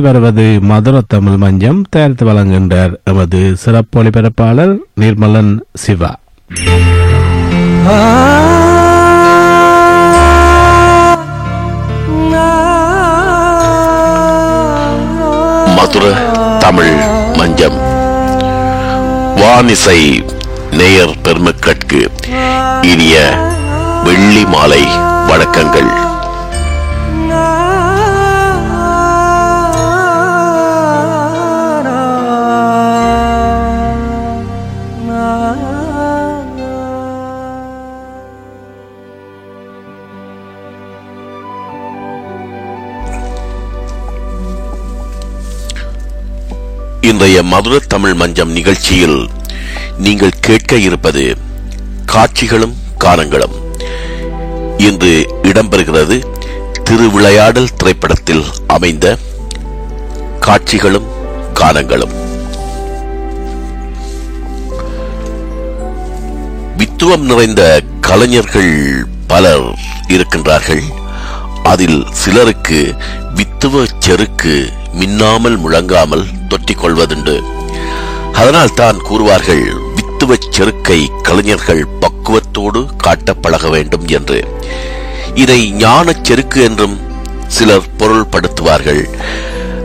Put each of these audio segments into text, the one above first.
வருவது மதுர தமிழ் மஞ்சம் தயாரித்து வழங்குகின்றார் எமது சிறப்பு ஒளிபரப்பாளர் நிர்மலன் சிவா. மதுர தமிழ் மஞ்சம். வானிசை நேயர் பெருமக்கட்கு இனிய வெள்ளி மாலை வணக்கங்கள். இன்றைய மதுர தமிழ் மஞ்சம் நிகழ்ச்சியில் நீங்கள் கேட்க இருப்பது காட்சிகளும் காலங்களும். இன்று இடம்பெறுகிறது திருவிளையாடல் திரைப்படத்தில் அமைந்த காட்சிகளும் காலங்களும். வித்துவம் நிறைந்த கலைஞர்கள் பலர் இருக்கின்றார்கள். அதில் சிலருக்கு வித்துவ செருக்கு மின்னாமல் முழங்காமல் தொற்றிக் கொள்வதுண்டு அதனால் தான் கூறுவார்கள் வித்துவ செருக்கை கலைஞர்கள் பக்குவத்தோடு காட்ட பழக வேண்டும் என்று. இதை ஞானச் செருக்கு என்றும் சிலர் பொருள்படுத்துவார்கள்.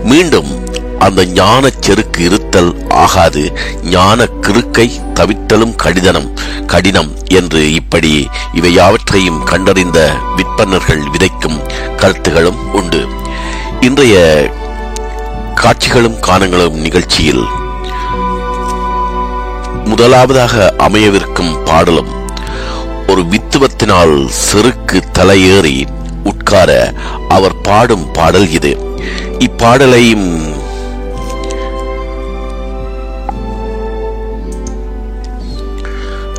மீண்டும் அந்த ஞானச் செருக்கு இருத்தல் ஆகாது. ஞான கிருக்கை தவித்தலும் கடிதனம் கடினம் என்று இப்படி இவை யாவற்றையும் கண்டறிந்த விற்பனர்கள் விதைக்கும் கருத்துகளும் உண்டு. இன்றைய காட்சிகளும் காணங்களும் நிகழ்ச்சியில் முதலாவதாக அமையவிருக்கும் பாடலும் ஒரு வித்துவத்தினால் செருக்கு தலையேறி உட்கார அவர் பாடும் பாடல் இது. இப்பாடலையும்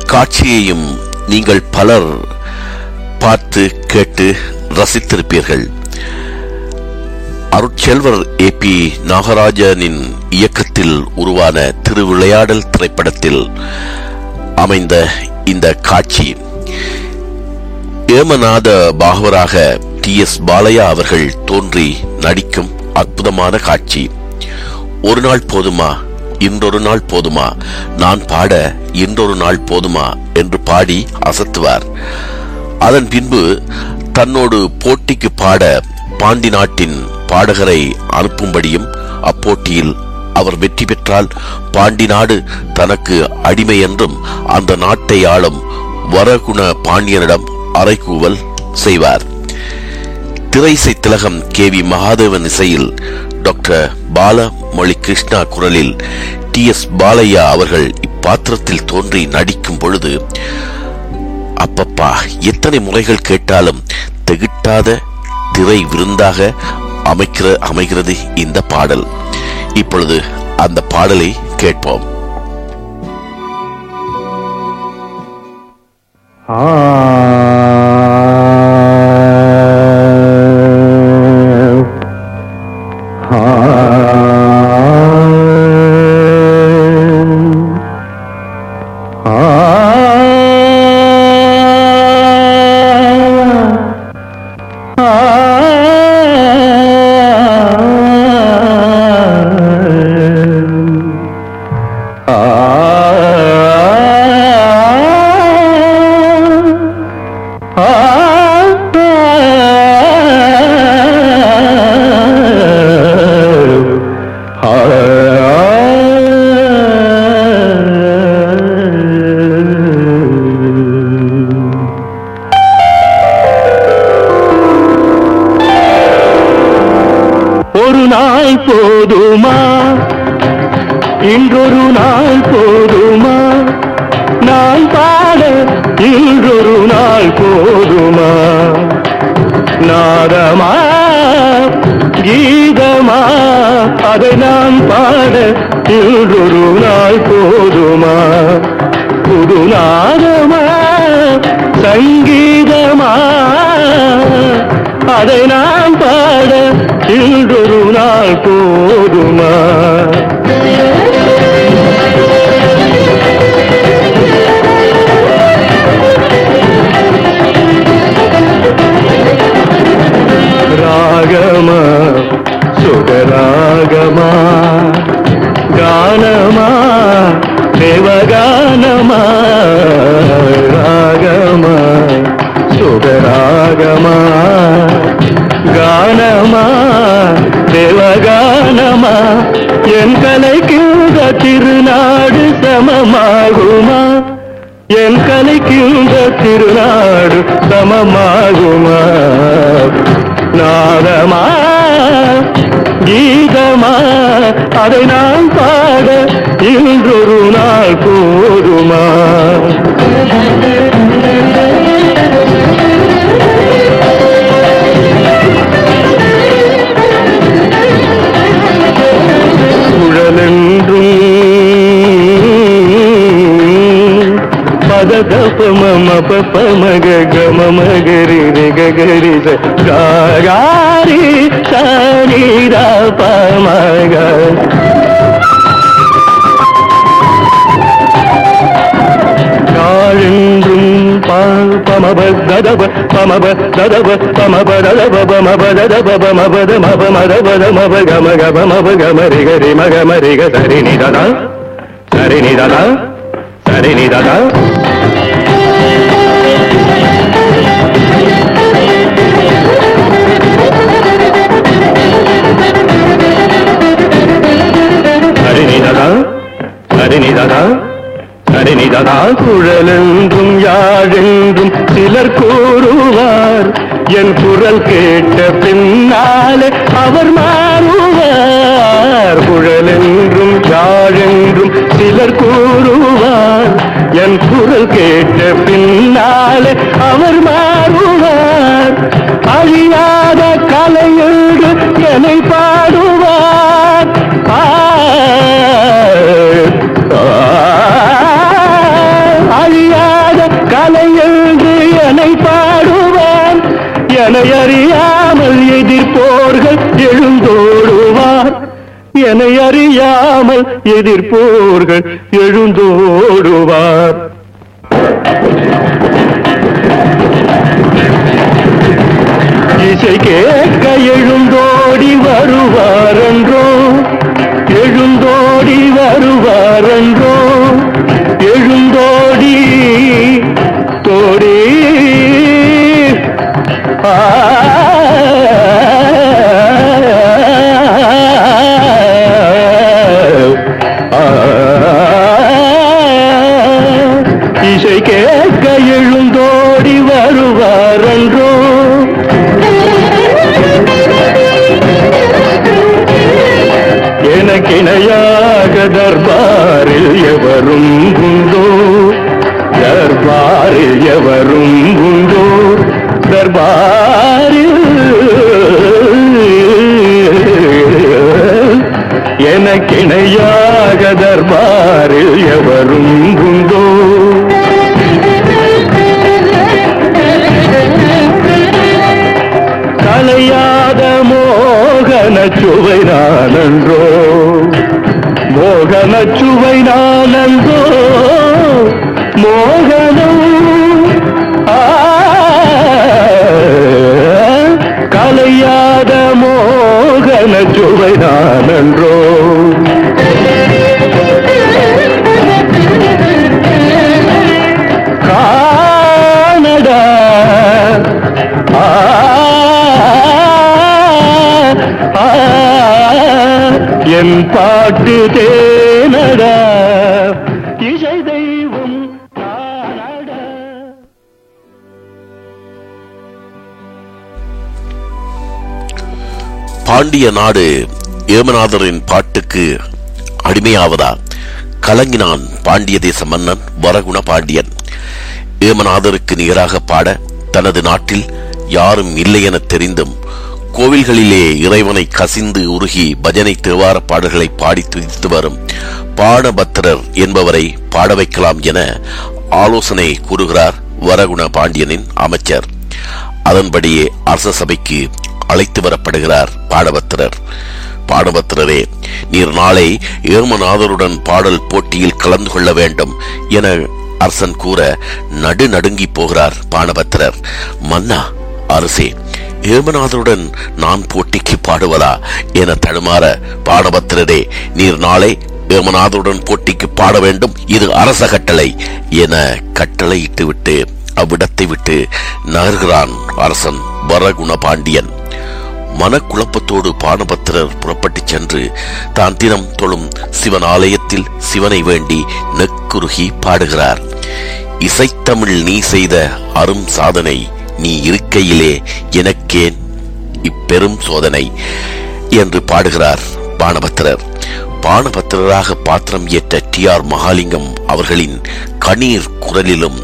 காட்சியையும் நீங்கள் பலர் பார்த்து கேட்டு ரசித்திருப்பீர்கள். அருட்செல்வர் ஏ பி நாகராஜனின் இயக்கத்தில் உருவான திருவிளையாடல் திரைப்படத்தில் அமைந்த இந்த காட்சி. ஏமநாத பாகவராக டி எஸ் பாலையா அவர்கள் தோன்றி நடிக்கும் அற்புதமான காட்சி. ஒரு நாள் போதுமா? இன்றொரு நாள் போதுமா? நான் பாட இன்றொரு நாள் போதுமா? என்று பாடி அசத்துவார். அதன் பின்பு தன்னோடு போட்டிக்கு பாட பாண்டி நாட்டின் பாடகரை அனுப்பும்படியும் அப்போட்டியில் அவர் வெற்றி பெற்றால் பாண்டி நாடு தனக்கு அடிமை என்றும் அந்த நாட்டை ஆளும் வரகுண பாண்டியனிடம் அரைக்கூவல் செய்வார். திரைசை திலகம் கே வி மகாதேவன் இசையில் டாக்டர் பாலமொழி கிருஷ்ணா குரலில் டி எஸ் பாலையா அவர்கள் இப்பாத்திரத்தில் தோன்றி நடிக்கும் பொழுது அப்பப்பா எத்தனை முறைகள் கேட்டாலும் திகிட்டாத திரை விருந்தாக அமைக்கிற அமைகிறது இந்த பாடல். இப்பொழுது அந்த பாடலை கேட்போம். ஆ நாதமா கீதமா அதை நான் பாட இன்றொரு நாள் போதுமா? புது நாதமா சங்கீதமா அதை நான் பாட இன்றொரு நாள் போதுமா? நாதமாகுமா நாதமா கீதமா? அதை நான் பாட இன்றொரு நாள் போதுமா? பததபமம பமக கமமகரி ரிகரி காரி சனிதா பமக நாளென்றும் பமப ததப பமப ததப பமப ததப பமப ததப பமப தமப மதப மப கம கப மப கம ரிக ரிம கம ரிக சரி நிததா சரி நிததா சரி நிததா ஆனால் நிததா குழலென்றும் யாழென்றும் சிலர் கூறுவார். என் குரல் கேட்ட பின்னாலே அவர் மாறுவார். குழலென்றும் யாழென்றும் சிலர் கூறுவார். என் குரல் கேட்ட பின்னாலே அவர் மாறுவார். அழியார் என்னை அறியாமல் எதிர்ப்போர்கள் எழுந்தோடுவார். இசை கேட்க எழுந்தோடி வருவாரன்றோ எழுந்தோடி வருவாரன்றோ எனக்கிணையாக தர்பாரில் எவரும் உண்டோ? கலையாத மோகன சுவை நானன்றோ? மோகன சுவை நானன்றோ? பாட்டு தேனடா இசை தெய்வம் பாண்டிய நாடு ஏமநாதரின் பாட்டுக்கு அடிமையாவதா? கலங்கினான் பாண்டிய தேச மன்னன் வரகுண பாண்டியன். ஏமநாதருக்கு நிகராக பாட தனது நாட்டில் யாரும் இல்லை என தெரிந்தும் கோவில்களிலே இறைவனை கசிந்து உருகி பஜனை திருவார பாடல்களை பாடி துதித்து வரும் பாடபத்திரர் என்பவரை பாட வைக்கலாம் என ஆலோசனை கூறுகிறார் வரகுண பாண்டியனின் அமைச்சர். அதன்படியே அரச சபைக்கு அழைத்து வரப்படுகிறார் பாடபத்திரர். பாடபத்திரரே நீர் நாளை ஏமநாதருடன் பாடல் போட்டியில் கலந்து கொள்ள வேண்டும் என அரசன் கூற நடு நடுங்கி போகிறார் பாடபத்திரர். மன்னா அரசே ஏமநாதருடன் நான் போட்டிக்கு பாடுவதா? என தடுமாற பாடபத்திரரே நீர் நாளை ஏமநாதருடன் போட்டிக்கு பாட வேண்டும். இது அரச கட்டளை என கட்டளையிட்டு விட்டு அவ்விடத்தை விட்டு நகர்கிறான் அரசன் வரகுண பாண்டியன் மனக்குழப்பத்தோடு பானபத்திரர் புறப்பட்டுச் சென்று தான் தினம் தொழும் சிவன் ஆலயத்தில் சிவனை வேண்டி நெக்குருகி பாடுகிறார். இசைத்தமிழ் நீ செய்த அரும் சாதனை நீ இருக்கையிலே எனக்கேன் இப்பெரும் சோதனை என்று பாடுகிறார் பாணபத்திரர் பானபத்திரராக பாத்திரம் ஏற்ற டி ஆர் மகாலிங்கம் அவர்களின் கணீர் குரலிலும்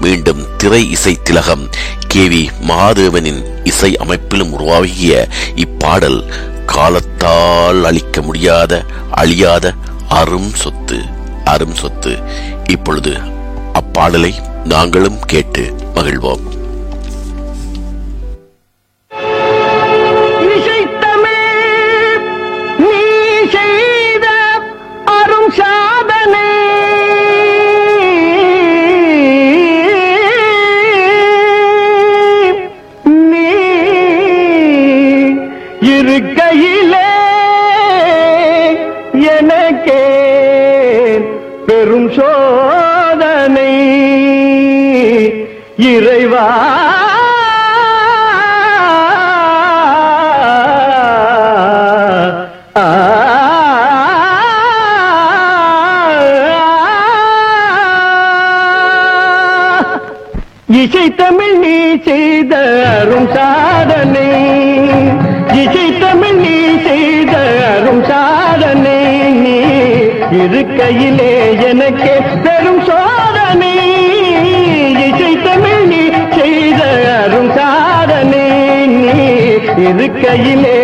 மீண்டும் திரை இசை திலகம் கே வி மகாதேவனின் இசை அமைப்பிலும் உருவாகிய இப்பாடல் காலத்தால் அழிக்க முடியாத அழியாத அரும் சொத்து அரும் சொத்து. இப்பொழுது அப்பாடலை நாங்களும் கேட்டு மகிழ்வோம். இறைவா. இசை தமிழ் நீ செய்த அரும் சாதனை. இசை தமிழ் நீ செய்த அரும் சாதனை. நீ இருக்கையிலே இருக்கையிலே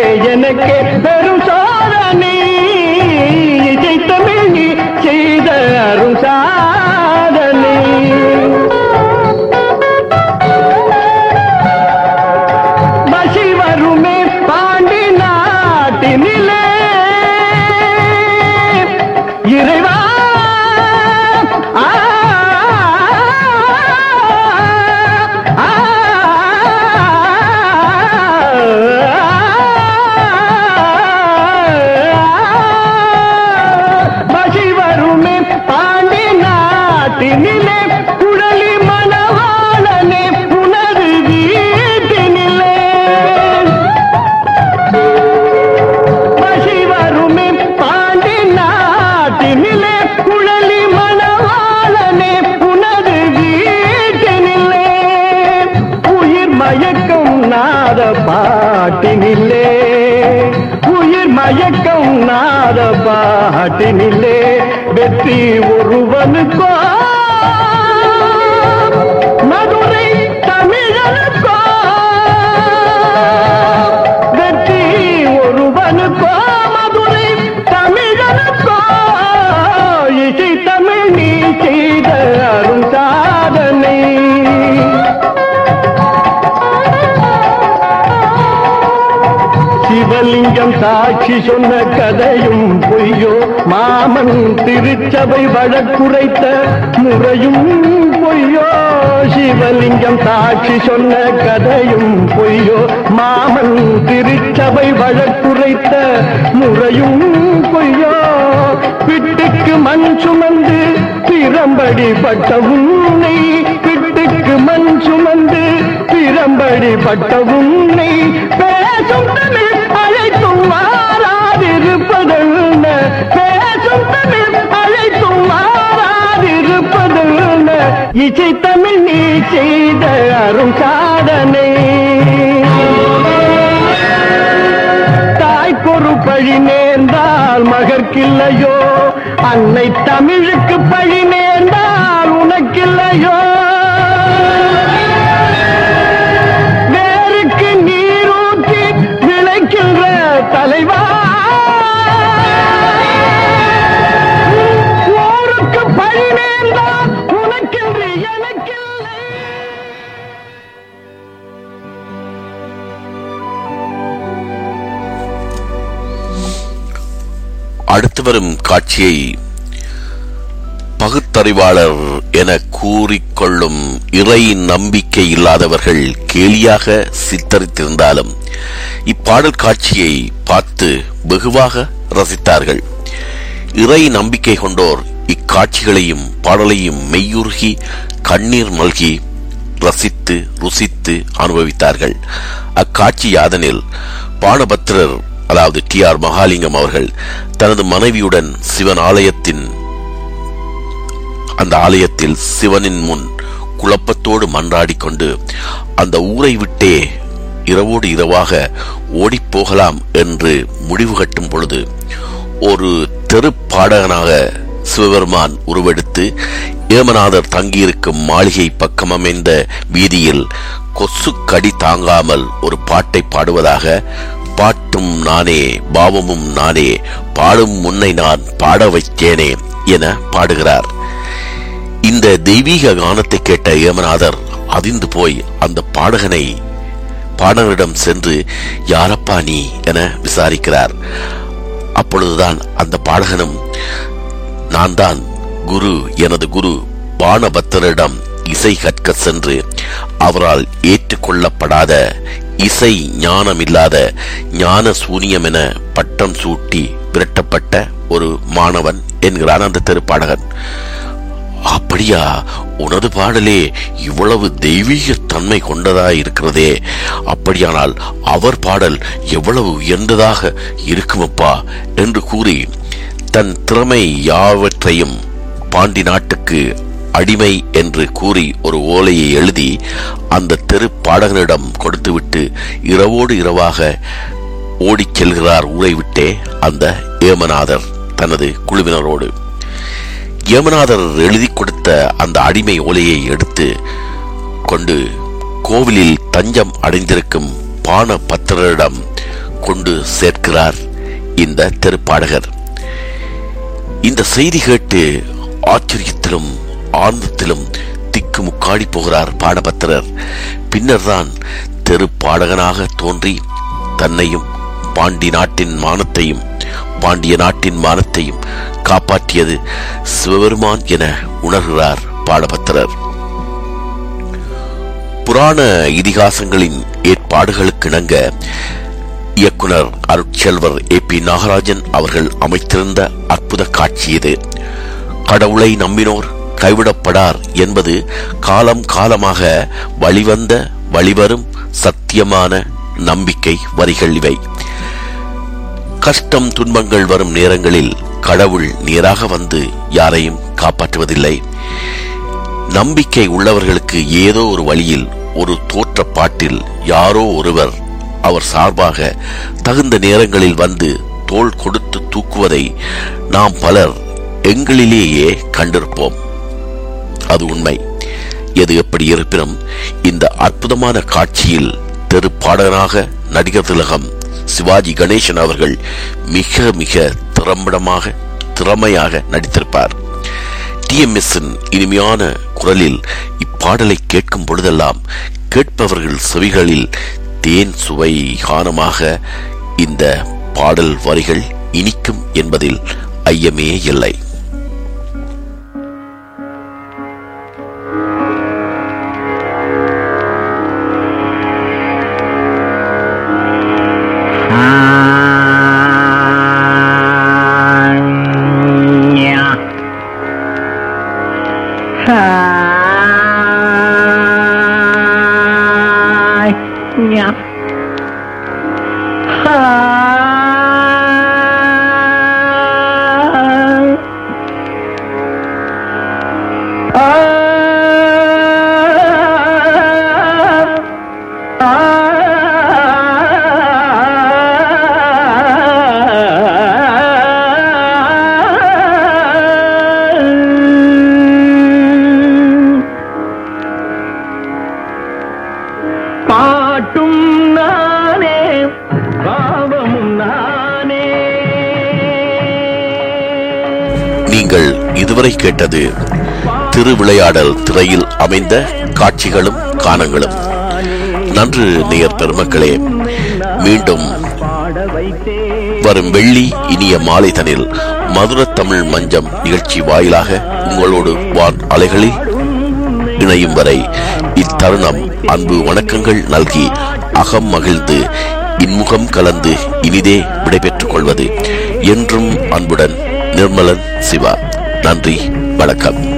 சாட்சி சொன்ன கதையும் பொய்யோ? மாமன் திருச்சபை வழக்குரைத்த முறையும் பொய்யோ? சிவலிங்கம் சாட்சி சொன்ன கதையும் பொய்யோ? மாமன் திருச்சபை வழக்குரைத்த முறையும் பொய்யோ? பிட்டுக்கு மண் சுமந்து பிறம்படி பட்ட உன்னை பிட்டுக்கு மண் சுமந்து பிறம்படி பட்ட உன்னை பேசும் தமிழ் மாறாதிருப்பதென்ன பேசும் தமிழ் அழைத்தும் மாறாதிருப்பதென்ன இசை தமிழ் நீ செய்த அரும் சாதனை. தாய்க்கொரு பழி நேர்ந்தால் மகற்கில்லையோ? அன்னை தமிழுக்கு பழி நேர்ந்தால் உனக்கில்லையோ? தலைவா பழி உனக்கென்று எனக்கில்லை. அடுத்து வரும் காட்சியை பகுத்தறிவாளர் என கூறிக்கொள்ளும் இறை நம்பிக்கை இல்லாதவர்கள் கேலியாக சித்தரித்திருந்தாலும் இப்பாடல் காட்சியை பார்த்து வெகுவாக ரசித்தார்கள். இறை நம்பிக்கை கொண்டோர் இக்காட்சிகளையும் பாடலையும் மெய்யுருகி கண்ணீர் மல்கி ரசித்து ருசித்து அனுபவித்தார்கள். அக்காட்சி யாதனில் பாணபத்திரர் அதாவது டி ஆர் மகாலிங்கம் அவர்கள் தனது மனைவியுடன் சிவன் ஆலயத்தின் அந்த ஆலயத்தில் சிவனின் முன் குழப்பத்தோடு மன்றாடிக் கொண்டு அந்த ஊரை விட்டே இரவோடு இரவாக ஓடிப் போகலாம் என்று முடிவு கட்டும் பொழுது ஒரு தெரு பாடகனாக சிவபெருமான் உருவெடுத்து ஏமநாதர் தங்கியிருக்கும் மாளிகை பக்கம் அமைந்த வீதியில் கொசு கடி தாங்காமல் ஒரு பாட்டை பாடுவதாக பாட்டும் நானே பாவமும் நானே பாடும் முன்னை நான் பாட வைத்தேனே என பாடுகிறார். இந்த தெய்வீக கானத்தை கேட்ட ஏமநாதர் அதிர்ந்து போய் அந்த பாடகனை பாடகரிடம் சென்று யாரப்பா நீ? என விசாரிக்கிறார். அப்பொழுதுதான் அந்த பாடகனும் நான் தான் குரு. எனது குரு பானபத்தரிடம் இசை கற்க சென்று அவரால் ஏற்றுக்கொள்ளப்படாத இசை ஞானமில்லாத ஞான சூனியம் என பட்டம் சூட்டி விரட்டப்பட்ட ஒரு மாணவன் என்கிறான் அந்த திருப்பாடகன் அப்படியா? உனது பாடலே இவ்வளவு தெய்வீக தன்மை கொண்டதா இருக்கிறதே. அப்படியானால் அவர் பாடல் எவ்வளவு உயர்ந்ததாக இருக்குமப்பா? என்று கூறி தன் திறமை யாவற்றையும் பாண்டி நாட்டுக்கு அடிமை என்று கூறி ஒரு ஓலையை எழுதி அந்த தெரு பாடகனிடம் கொடுத்துவிட்டு இரவோடு இரவாக ஓடிச் செல்கிறார் ஊரை விட்டே அந்த ஏமநாதர் தனது குழுவினரோடு. யமுநாதர் எழுதி கொடுத்த அந்த அடிமை ஓலையை எடுத்து கொண்டு கோவிலில் தஞ்சம் அடைந்திருக்கும் பான பத்திரரிடம் கொண்டு சேர்க்கிறார் இந்த திருப்பாடகர். இந்த செய்தி கேட்டு ஆச்சரியத்திலும் ஆனந்தத்திலும் திக்கு முக்காடி போகிறார் பாடபத்திரர் பின்னர்தான் தெரு பாடகனாக தோன்றி தன்னையும் பாண்டி நாட்டின் மானத்தையும் பாண்டிய நாட்டின் மானத்தையும் காப்பாற்றியது சிவபெருமான் என உணர்கிறார் பாடபத்திரர் புராண இதிகாசங்களின் ஏற்பாடுகளுக்கு இணங்க இயக்குனர் அருட்செல்வர் ஏ பி நாகராஜன் அவர்கள் அமைத்திருந்த அற்புத காட்சி இது. கடவுளை நம்பினோர் கைவிடப்படார் என்பது காலம் காலமாக வழிவந்த வழிவரும் சத்தியமான நம்பிக்கை வரிகள் இவை. கஷ்டம் துன்பங்கள் வரும் நேரங்களில் கடவுள் நேராக வந்து யாரையும் காப்பாற்றுவதில்லை. நம்பிக்கை உள்ளவர்களுக்கு ஏதோ ஒரு வழியில் ஒரு தோற்ற பாட்டில் யாரோ ஒருவர் அவர் சார்பாக தகுந்த நேரங்களில் வந்து தோள் கொடுத்து தூக்குவதை நாம் பலர் எங்களிலேயே கண்டிருப்போம். அது உண்மை. எது எப்படி இருப்பினும் இந்த அற்புதமான காட்சியில் தெரு பாடகனாக நடிகர் திலகம் சிவாஜி கணேசன் அவர்கள் மிக மிக திறம்படமாக திறமையாக நடித்திருப்பார். டிஎம்எஸ் இனிமையான குரலில் இப்பாடலை கேட்கும் பொழுதெல்லாம் கேட்பவர்கள் செவிகளில் தேன் சுவை கானமாக இந்த பாடல் வரிகள் இனிக்கும் என்பதில் ஐயமே இல்லை. கேட்டது. திருவிளையாடல் திரையில் அமைந்த காட்சிகளும் கானங்களும் நன்று நேயர் பெருமக்களே மீண்டும் வரும் வெள்ளி இனிய மாலைதனில் மதுர தமிழ் மஞ்சம் நிகழ்ச்சி வாயிலாக உங்களோடு வான் அலைகளில் இணையும் வரை இத்தருணம் அன்பு வணக்கங்கள் நல்கி அகம் மகிழ்ந்து இன்முகம் கலந்து இனிதே விடைபெற்றுக் கொள்வது என்றும் அன்புடன் நிர்மலன் சிவா. நன்றி வணக்கம்.